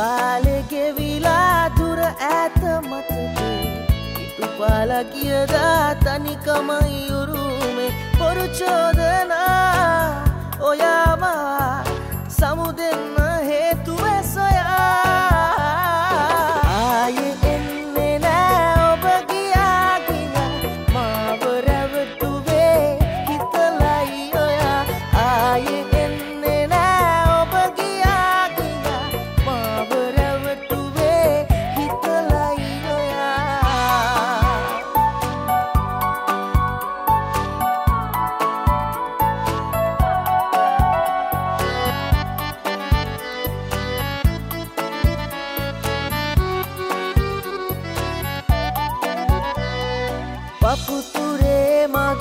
කාලෙගෙවිලා දුර ඇත මතකේ. ඉටුපාල කියදා තනිකමයි යුරුමේ පොරුචෝ වපුතුරේ මග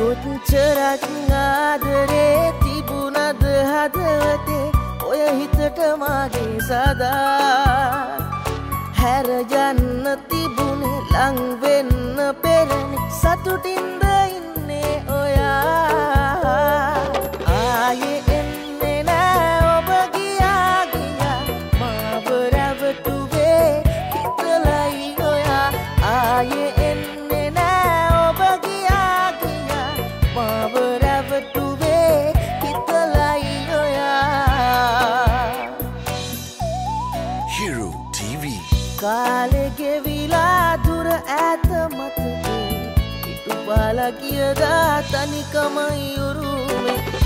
කොච්චරක් ආදරේ තිබුණද හදවතේ? ඔය හිතට මාගේ සදා හැරයන්න තිබුණේ ලංවෙන්න පෙරණ. සතුටින්ද දාලා කියදා තනිකමයි උරුමේ